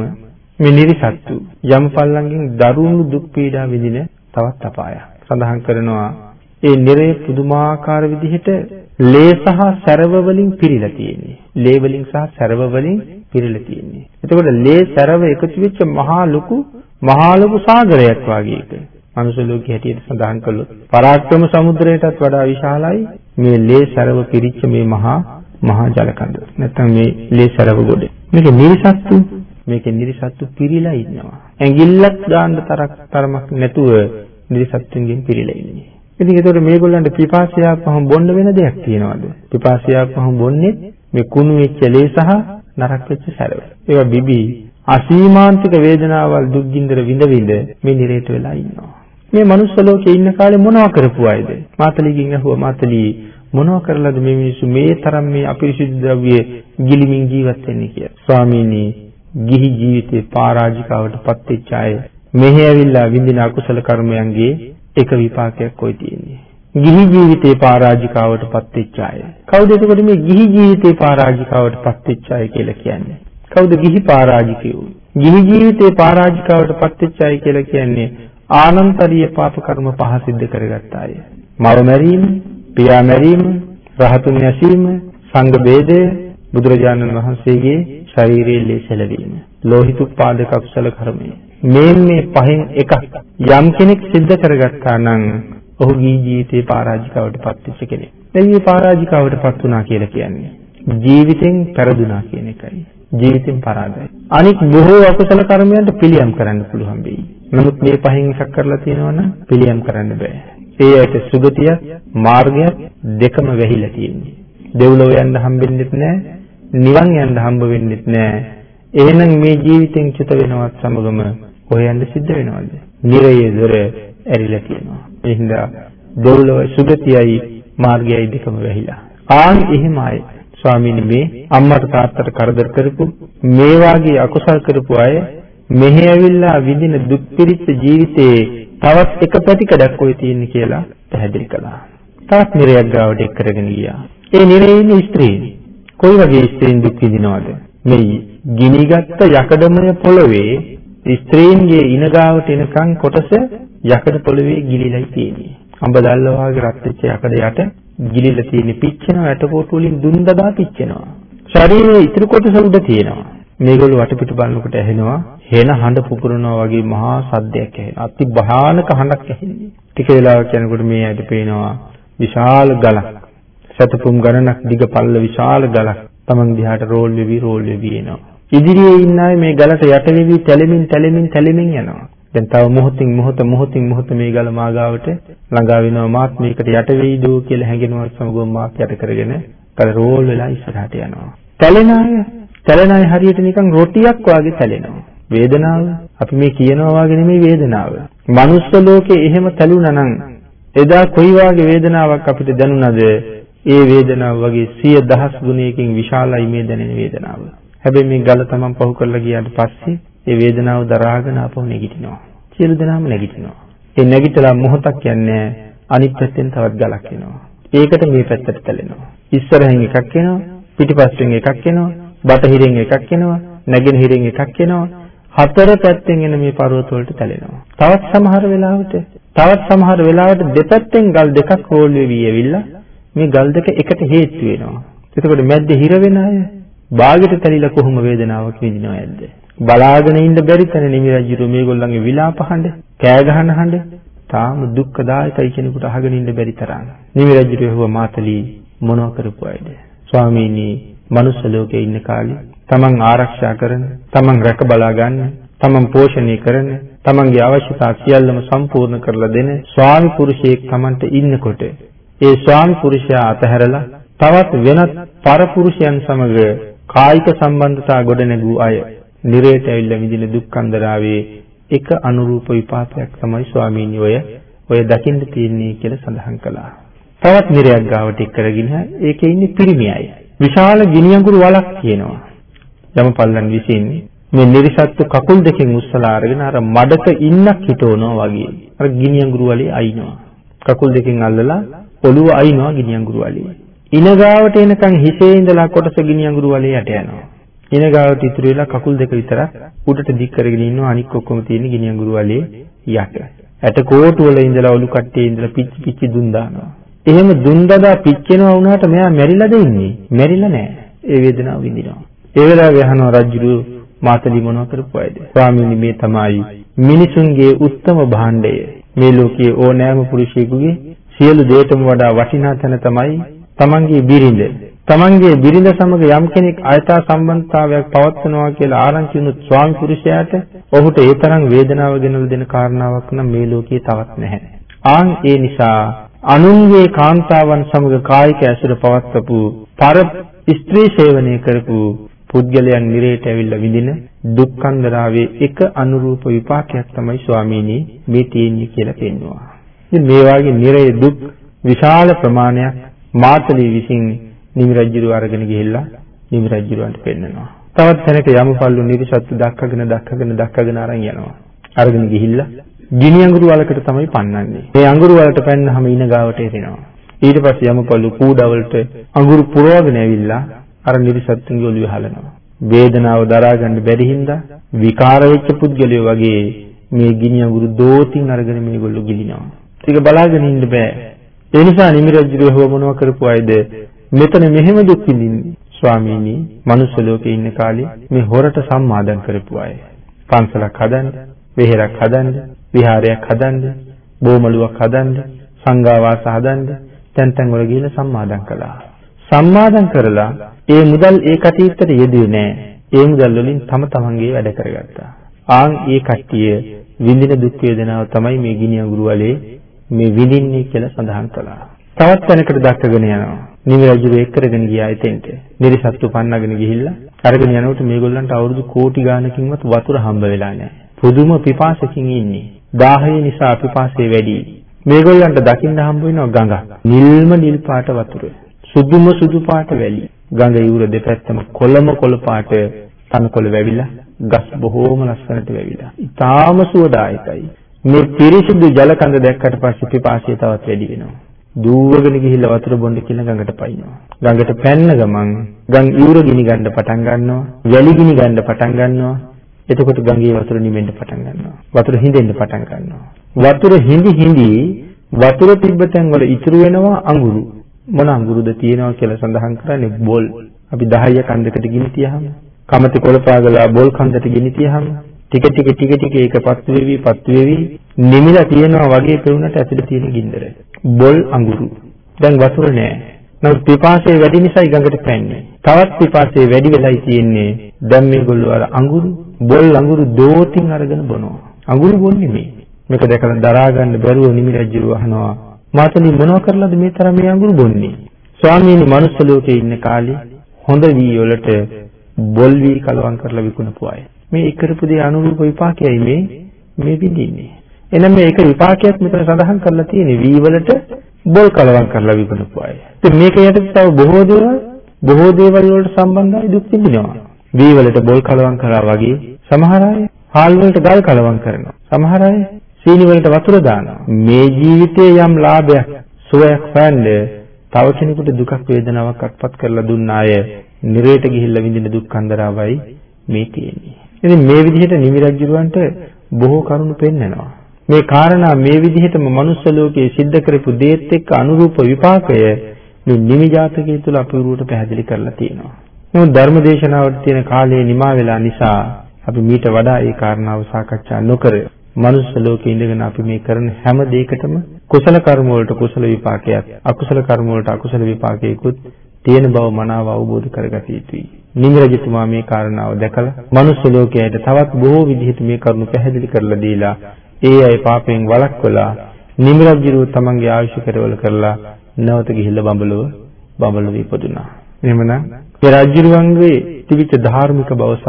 මේ නිරිසත්තු යම්පල්ලන්ගෙන් දරුණු දුක් පීඩා විඳින තවත් අපායක්. සඳහන් කරනවා ඒ නිරේ පුදුමාකාර විදිහට ලේ සහ සැරව වලින් පිරීලා තියෙන්නේ. ලේ වලින් සහ සැරව වලින් පිරීලා තියෙන්නේ. එතකොට ලේ සැරව එකතු වෙච්ච මහා ලොකු මහා ලොකු සාගරයක් වගේ එක. මනුෂ්‍ය ලෝකයේ හැටියට සඳහන් කළොත් පරාක්‍රම සමුද්‍රයටත් වඩා විශාලයි මේ ලේ සරව පිරිච්ච මේ මහා මහා ජල කඳ. නැත්නම් මේ ලේ සරව ගොඩ. මේක නිරිසත්තු මේකේ නිරිසත්තු පිරීලා ඉන්නවා. ඇඟිල්ලක් දාන්න තරක් තරමක් නැතුව නිරිසත්තුන්ගෙන් පිරීලා ඉන්නේ. ඉතින් ඒතකොට මේගොල්ලන්ට පිපාසියාපහම බොන්න වෙන දෙයක් තියනවද? පිපාසියාපහම බොන්නේ මේ කුණු වෙච්ච ලේ සහ නරක් වෙච්ච සැරව. ඒවා බිබී අසීමාන්තික වේදනාවල් දුක් ගින්දර විඳ විඳ මේ නිරේත වෙලා ඉන්නවා. මේ මනුස්ස ලෝකේ ඉන්න කාලේ මොනවා කරපු අයද? මාතලිගෙන් අහුවා මාතලී මොනවා කරලාද මේ මිනිස්සු මේ තරම් මේ අපිරිසිදු ද්‍රව්‍ය ගිලිමින් ජීවත් වෙන්නේ කියලා. ස්වාමීනි, ගිහි ජීවිතේ පරාජිකාවට පත් වෙච්ච අය මෙහි ඇවිල්ලා විඳින අකුසල කර්මයන්ගේ එක විපාකයක් කොයි තියෙන්නේ. ගිහි ජීවිතේ පරාජිකාවට පත් වෙච්ච අය. කවුද එතකොට මේ ගිහි ජීවිතේ පරාජිකාවට පත් වෙච්ච අය කියලා කියන්නේ? කවුද ගිහි පරාජිකයෝ? ගිහි ජීවිතේ පරාජිකාවට පත් වෙච්ච අය කියලා කියන්නේ ආනන්තරීය පාප කර්ම පහ සිද්ධ කරගත්ත අය. මව මැරීම, පියා මැරීම, රහතුන් ඇසීම, සංඝ ભેදය, බුදුරජාණන් වහන්සේගේ ශරීරයේ ලේසලවීම, ලෝහිතුප්පාදක අකුසල කර්මය. මේ මේ පහෙන් එකක් යම් කෙනෙක් සිද්ධ කරගත්තා නම් ඔහුගේ ජීවිතේ පරාජිකාවට පත්වෙච්ච කෙනෙක්. එයි මේ පරාජිකාවට පත් වුණා කියලා කියන්නේ. ජීවිතෙන් පෙරදුනා කියන එකයි. ජීවිතෙන් පරාදයි. අනික බොහෝ අකුසල කර්මයන්ට පිළියම් කරන්න පුළුවන් වෙයි. නමුත් මේ පහෙන් එකක් කරලා තියෙනවනම් පිළියම් කරන්න බෑ. ඒ ඇයිට සුගතිය මාර්ගය දෙකම වැහිලා තියෙන්නේ. දෙව්ලොව යන්න හම්බෙන්නෙත් නෑ, නිවන් යන්න හම්බ වෙන්නෙත් නෑ. එහෙනම් මේ ජීවිතෙන් චුත වෙනවත් සමගම හොයන්න සිද්ධ වෙනවද? නිරයේ දොර ඇරිලා තියෙනවා. ඒ හින්දා දෙව්ලොව සුගතියයි මාර්ගයයි දෙකම වැහිලා. ආන් එහෙම අය ස්වාමීනි මේ අම්මට තාත්තට කරදර කරපු මේ වාගේ අකුසල් කරපු අය මෙහි ඇවිල්ලා විඳින දුක් පිරිච්ච ජීවිතේ තවත් එක පැතිකඩක් ඔය තියෙන්නේ කියලා පැහැදිලි කළා. තවත් නිරයක් ගාවට එක් කරගෙන ගියා. ඒ නිරේ ඉන්න ස්ත්‍රීන් කොයි වගේ ස්ත්‍රීන් දුක් විඳිනවද? මේ ගිනිගත්ත යකඩමය පොළවේ ස්ත්‍රීන්ගේ ඉනගාවට එනකන් කොටස යකඩ පොළවේ ගිලිලා තියෙන්නේ. අඹ දැල්ල වාගේ රත් වෙච්ච යකඩ යට ගිලිලා තියෙන පිච්චෙනවා ඇටකොටු වලින් දුන් දදා පිච්චෙනවා. ශරීරයේ ඉතුරු කොටස උඩ තියෙනවා. මේගොල්ලෝ වටපිට බලනකොට ඇහෙනවා හේන හඬ පුපුරනවා වගේ මහා සද්දයක් ඇහෙනවා. අති භයානක හඬක් ඇහෙන්නේ. ටික වෙලාවක් යනකොට මේ ඇයිද පේනවා විශාල ගලක්. සතපුම් ගණනක් දිග පල්ල විශාල ගලක්. Taman දිහාට රෝල් වෙවි රෝල් වෙවි එනවා. ඉදිරියේ ඉන්න අය මේ ගලට යට වෙවි තැලෙමින් තැලෙමින් තැලෙමින් යනවා. දැන් තව මොහොතින් මොහොත මොහොතින් මොහොත මේ ගල මාගාවට ළඟා වෙනවා මාත් මේකට යට වෙයිද කියලා හැඟෙනවා සමගම මාත් යට කරගෙන කල රෝල් වෙලා ඉස්සරහට යනවා. තැලෙන අය තැලෙන අය හරියට නිකන් රොටියක් වගේ තැලෙනවා. වේදනාව අපි මේ කියනවා වගේ නෙමෙයි වේදනාව. මනුස්ස ලෝකේ එහෙම තැලුණා නම් එදා කොයි වාගේ වේදනාවක් අපිට දැනුණද ඒ වේදනාව වගේ සිය දහස් ගුණයකින් විශාලයි මේ දැනෙන වේදනාව. හැබැයි මේ ගල තමන් පහු කරලා ගියාට පස්සේ ඒ වේදනාව දරාගෙන ආපහු නැගිටිනවා. සියලු දෙනාම නැගිටිනවා. ඒ නැගිටලා මොහොතක් යන්නේ අනිත් පැත්තෙන් තවත් ගලක් එනවා. ඒකට මේ පැත්තට තැලෙනවා. ඉස්සරහින් එකක් එනවා, පිටිපස්සෙන් එකක් එනවා, බටහිරින් එකක් එනවා, නැගෙනහිරින් එකක් එනවා. හතර පැත්තෙන් එන මේ පර්වත වලට තැලෙනවා. තවත් සමහර වෙලාවට තවත් සමහර වෙලාවට දෙපැත්තෙන් ගල් දෙකක් රෝල් වෙවි ඇවිල්ලා මේ ගල් දෙක එකට හේතු වෙනවා. එතකොට මැද්ද හිර වෙන අය බාගෙට තැලිලා කොහොම වේදනාවක් විඳිනවද? බලාගෙන ඉන්න බැරි තැන නිමි රජුරු මේගොල්ලන්ගේ විලාප හඬ, කෑ ගහන හඬ තාම දුක්ඛදායකයි කෙනෙකුට අහගෙන ඉන්න බැරි තරම්. නිමි රජුරු ඇහුවා මාතලී මොනව කරපු අයද? ස්වාමීනි, මනුස්ස ලෝකේ ඉන්න කාලේ තමන් ආරක්ෂා කරන, තමන් රැක බලා ගන්න, තමන් පෝෂණය කරන, තමන්ගේ අවශ්‍යතා සියල්ලම සම්පූර්ණ කරලා දෙන ස්වාමි පුරුෂයෙක් තමන්ට ඉන්නකොට ඒ ස්වාමි පුරුෂයා අතහැරලා තවත් වෙනත් පරපුරුෂයන් සමග කායික සම්බන්ධතා ගොඩනැගූ අය නිරේට ඇවිල්ලා විඳින දුක්ඛන්දරාවේ එක අනුරූප විපාකයක් තමයි ස්වාමීනි ඔය ඔය දකින්න තියෙන්නේ කියලා සඳහන් කළා. තවත් නිරයක් ගාවට එක් කරගෙන ඒකේ ඉන්නේ පිරිමි අය. විශාල ගිනි අඟුරු වලක් තියෙනවා. යමපල්ලන් විසින් මේ නිර්සත්තු කකුල් දෙකෙන් උස්සලා අරගෙන අර මඩක ඉන්නක් හිටවනවා වගේ. අර ගිනි අඟුරු වලේ අයින්නවා. කකුල් දෙකෙන් අල්ලලා ඔළුව අයින්නවා ගිනි අඟුරු වලේ. ඉනගාවට එනකන් හිසේ ඉඳලා කොටස ගිනි අඟුරු වලේ යට යනවා. ඉනගාවට ඉතුරු වෙලා කකුල් දෙක විතරක් උඩට දික් කරගෙන ඉන්නවා අනික් ඔක්කොම තියෙන ගිනි අඟුරු වලේ යට. ඇට කෝටු වල ඉඳලා ඔලු කට්ටියේ ඉඳලා පිච්චි පිච්චි දුන් දානවා. එහෙම දුන් දදා පිච්චෙනවා වුණාට මෙයා මැරිලාද ඉන්නේ? මැරිලා නෑ. ඒ වේදනාව විඳිනවා. ඒ වෙලාවේ අහනවා රජුරු මාතලි මොනව කරපු අයද? ස්වාමීනි මේ තමයි මිනිසුන්ගේ උත්තම භාණ්ඩය. මේ ලෝකයේ ඕනෑම පුරුෂයෙකුගේ සියලු දේටම වඩා වටිනා තැන තමයි තමන්ගේ බිරිඳ. තමන්ගේ බිරිඳ සමග යම් කෙනෙක් අයථා සම්බන්ධතාවයක් පවත්වනවා කියලා ආරංචි වුණොත් ස්වාමි පුරුෂයාට ඔහුට ඒ තරම් වේදනාව ගෙනල්ලා දෙන කාරණාවක් නම් මේ ලෝකයේ තවත් නැහැ. ආන් ඒ නිසා අනුන්ගේ කාන්තාවන් සමග කායික ඇසුර පවත්වපු පර ස්ත්‍රී සේවනය කරපු පුද්ගලයන් නිරේට ඇවිල්ලා විඳින දුක්ඛන්දරාවේ එක අනුරූප විපාකයක් තමයි ස්වාමීනි මේ තියෙන්නේ කියලා පෙන්වනවා. ඉතින් මේ වාගේ නිරේ දුක් විශාල ප්‍රමාණයක් මාතලී විසින් නිමි රජුරු අරගෙන ගිහිල්ලා නිමි රජුරන්ට පෙන්නනවා. තවත් තැනක යමපල්ලු නිරිසත්තු දක්කගෙන දක්කගෙන දක්කගෙන අරන් යනවා. අරගෙන ගිහිල්ලා ගිනි අඟුරු වලකට තමයි පන්නන්නේ. මේ අඟුරු වලට පැන්නහම ඊන ගාවට එරෙනවා. ඊට පස්සේ යමපල්ලු කූඩවලට අඟුරු පුරවගෙන ඇවිල්ලා අර නිරිසත්තුන්ගේ ඔළුවේ හලනවා. වේදනාව දරා ගන්න බැරි හින්දා විකාර වෙච්ච පුද්ගලයෝ වගේ මේ ගිනි අඟුරු දෝතින් අරගෙන මේගොල්ලෝ ගිලිනවා. ඒක බලාගෙන ඉන්න බෑ. ඒ නිසා නිමිරජ්ජුරුව හොව මොනව කරපු අයද මෙතන මෙහෙම දුක් විඳින්නේ. ස්වාමීනි, මනුස්ස ලෝකේ ඉන්න කාලේ මේ හොරට සම්මාදම් කරපු අය. පන්සලක් හදන්න, වෙහෙරක් හදන්න, විහාරයක් හදන්න, බෝමලුවක් හදන්න, සංඝාවාස හදන්න, තැන් තැන් වල ගිහිල්ලා සම්මාදම් කළා. සම්මාදම් කරලා ඒ මුදල් ඒ කටයුත්තට යෙදුවේ නෑ. ඒ මුදල් වලින් තම තමන්ගේ වැඩ කරගත්තා. ආන් ඒ කට්ටිය විඳින දුක් වේදනාව තමයි මේ ගිනි අඟුරු වලේ මේ විඳින්නේ කියලා සඳහන් කළා. තවත් තැනකට දක්වගෙන යනවා. නිමි රජු ඒක කරගෙන ගියා එතෙන්ට. නිරිසත්තු පන්නගෙන ගිහිල්ලා අරගෙන යනකොට මේගොල්ලන්ට අවුරුදු කෝටි ගාණකින්වත් වතුර හම්බ වෙලා නැහැ. පුදුම පිපාසකින් ඉන්නේ. දාහය නිසා පිපාසය වැඩි. මේගොල්ලන්ට දකින්න හම්බ වෙනවා ගඟ. නිල්ම නිල් පාට වතුර. සුදුම සුදු පාට වැලි. ගඟ ඉවුර දෙපැත්තම කොළම කොළ පාට තනකොළ වැවිලා ගස් බොහෝම ලස්සනට වැවිලා. ඊටාම සුවදායකයි. මේ පිරිසිදු ජල කඳ දැක්කට පස්සේ පිපාසය තවත් වැඩි වෙනවා. දූවගෙන ගිහිල්ලා වතුර බොන්න කියලා ගඟට පයින්නවා. ගඟට පැන්න ගමන් ගම් ඉවුර ගිනි ගන්න පටන් ගන්නවා. වැලි ගිනි ගන්න පටන් ගන්නවා. එතකොට ගඟේ වතුර නිවෙන්න පටන් ගන්නවා. වතුර හිඳෙන්න පටන් ගන්නවා. වතුර හිඳි හිඳි වතුර තිබ්බ තැන් වල ඉතුරු වෙනවා අඟුරු. මොන අඟුරුද තියෙනවා කියලා සඳහන් කරන්නේ බොල්. අපි 10 කන්දකට ගිනි තියහම කමති කොළපාගලා බොල් කන්දට ගිනි තියහම ටික ටික ටික ටික ඒකපත් වෙවි පත් වෙවි නිමිලා තියෙනවා වගේ පෙවුනට ඇතුලේ තියෙන ගින්දර. බොල් අඟුරු. දැන් වතුර නෑ. නමුත් පිපාසය වැඩි නිසායි ගඟට පැන්නේ. තවත් පිපාසය වැඩි වෙලයි තියෙන්නේ. දැන් මේගොල්ලෝ අර අඟුරු බොල් අඟුරු දෝතින් අරගෙන බොනවා. අඟුරු බොන්නේ මේ. මේක දැකලා දරා ගන්න බැරුව නිමිරජ්ජුරු අහනවා. මාතලි මොනව කරලාද මේ තරම් මේ අඟුරු බොන්නේ? ස්වාමීනි මනුස්ස ලෝකේ ඉන්න කාලේ හොඳ වී වලට බොල් වී කලවම් කරලා විකුණපු අය. මේ කරපු දේ අනුරූප විපාකයයි මේ මේ විඳින්නේ. එහෙනම් මේ එක විපාකයක් මෙතන සඳහන් කරලා තියෙන්නේ වී වලට බොල් කලවම් කරලා විකුණපු අය. ඉතින් මේක යටතේ තව බොහෝ දේවල් බොහෝ දේවල් වලට සම්බන්ධයි දුක් විඳිනවා. වී වලට බොල් කලවම් කරා වගේ සමහර අය හාල් වලට ගල් කලවම් කරනවා. සමහර අය සීනි වලට වතුර දානවා. මේ ජීවිතයේ යම් ලාභයක් සුවයක් හොයන්නේ තව කෙනෙකුට දුකක් වේදනාවක් අත්පත් කරලා දුන්න අය නිරේට ගිහිල්ලා විඳින දුක් කන්දරාවයි මේ තියෙන්නේ. ඉතින් මේ විදිහට නිමි රජුරවන්ට බොහෝ කරුණු පෙන්නනවා. මේ කාරණා මේ විදිහටම මනුස්ස ලෝකයේ සිද්ධ කරපු දේත් එක්ක අනුරූප විපාකය මේ නිමි ජාතකයේ තුල අපූර්වට පැහැදිලි කරලා තියෙනවා. නමුත් ධර්ම දේශනාවට තියෙන කාලය නිමා වෙලා නිසා අපි මීට වඩා ඒ කාරණාව සාකච්ඡා නොකර මනුස්ස ලෝකේ ඉඳගෙන අපි මේ කරන හැම දෙයකටම කුසල කර්ම වලට කුසල විපාකයක් අකුසල කර්ම වලට අකුසල විපාකයකුත් තියෙන බව මනාව අවබෝධ කරගත යුතුයි. නිමරජතුමා මේ කාරණාව දැකලා මනුස්ස ලෝකයට තවත් බොහෝ විදිහට මේ කරුණු පැහැදිලි කරලා දීලා ඒ අය පාපයෙන් වළක්වලා නිමරජිරුව තමන්ගේ ආයුෂ කෙරවල කරලා නැවත ගිහිල්ලා බඹලව බඹලව ඉපදුනා. එහෙමනම් ඒ රජුරුවන්ගේ තිබිච්ච ධාර්මික බව සහ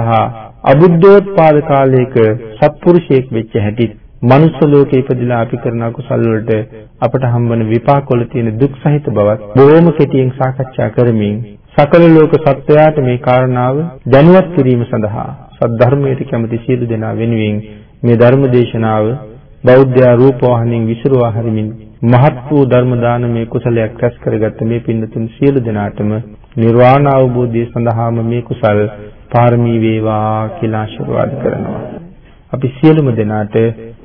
අබුද්ධෝත්පාද කාලයක සත්පුරුෂයෙක් වෙච්ච හැටි මනුස්ස ලෝකේ ඉපදිලා අපි කරන කුසල් වලට අපට හම්බවන විපාක වල තියෙන දුක් සහිත බවත් බොහොම කෙටියෙන් සාකච්ඡා කරමින් සකල ලෝක සත්වයාට මේ කාරණාව දැනුවත් කිරීම සඳහා සද්ධර්මයට කැමති සියලු දෙනා වෙනුවෙන් මේ ධර්ම දේශනාව බෞද්ධ රූපවාහිනියෙන් විසිරුවා හරිමින් මහත් වූ ධර්ම දානමය කුසලයක් රැස් කරගත්ත මේ පින්නතුන් සියලු දෙනාටම නිර්වාණ අවබෝධය සඳහාම මේ කුසල් පාරමී වේවා කියලා ආශිර්වාද කරනවා. අපි සියලුම දෙනාට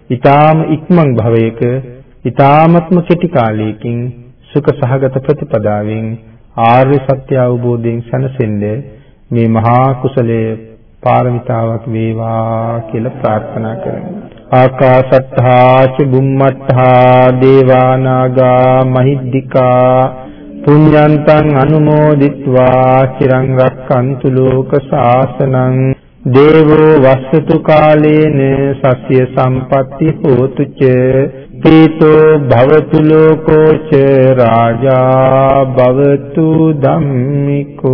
ඊ타ම ඉක්මන් භවයක ඊ타මත්ම කෙටි කාලයකින් සුඛ සහගත ප්‍රතිපදාවෙන් ආර්ය සත්‍ය අවබෝධයෙන් සැනසෙන්නේ මේ මහා කුසලයේ පාරමිතාවක් වේවා කියලා ප්‍රාර්ථනා කරමි. ආකාශත්තා ච බුම්මත්තා දේවානාගා මහිද්దికා පුඤ්ඤන්තං අනුමෝදිත්වා චිරං රක්칸තු ලෝක සාසනං දේවෝ වස්සතු කාලේන සස්්‍ය සම්පatti හෝතු ච. පීතෝ භවතු ලෝකෝ ච. රාජා භවතු ධම්මිකෝ.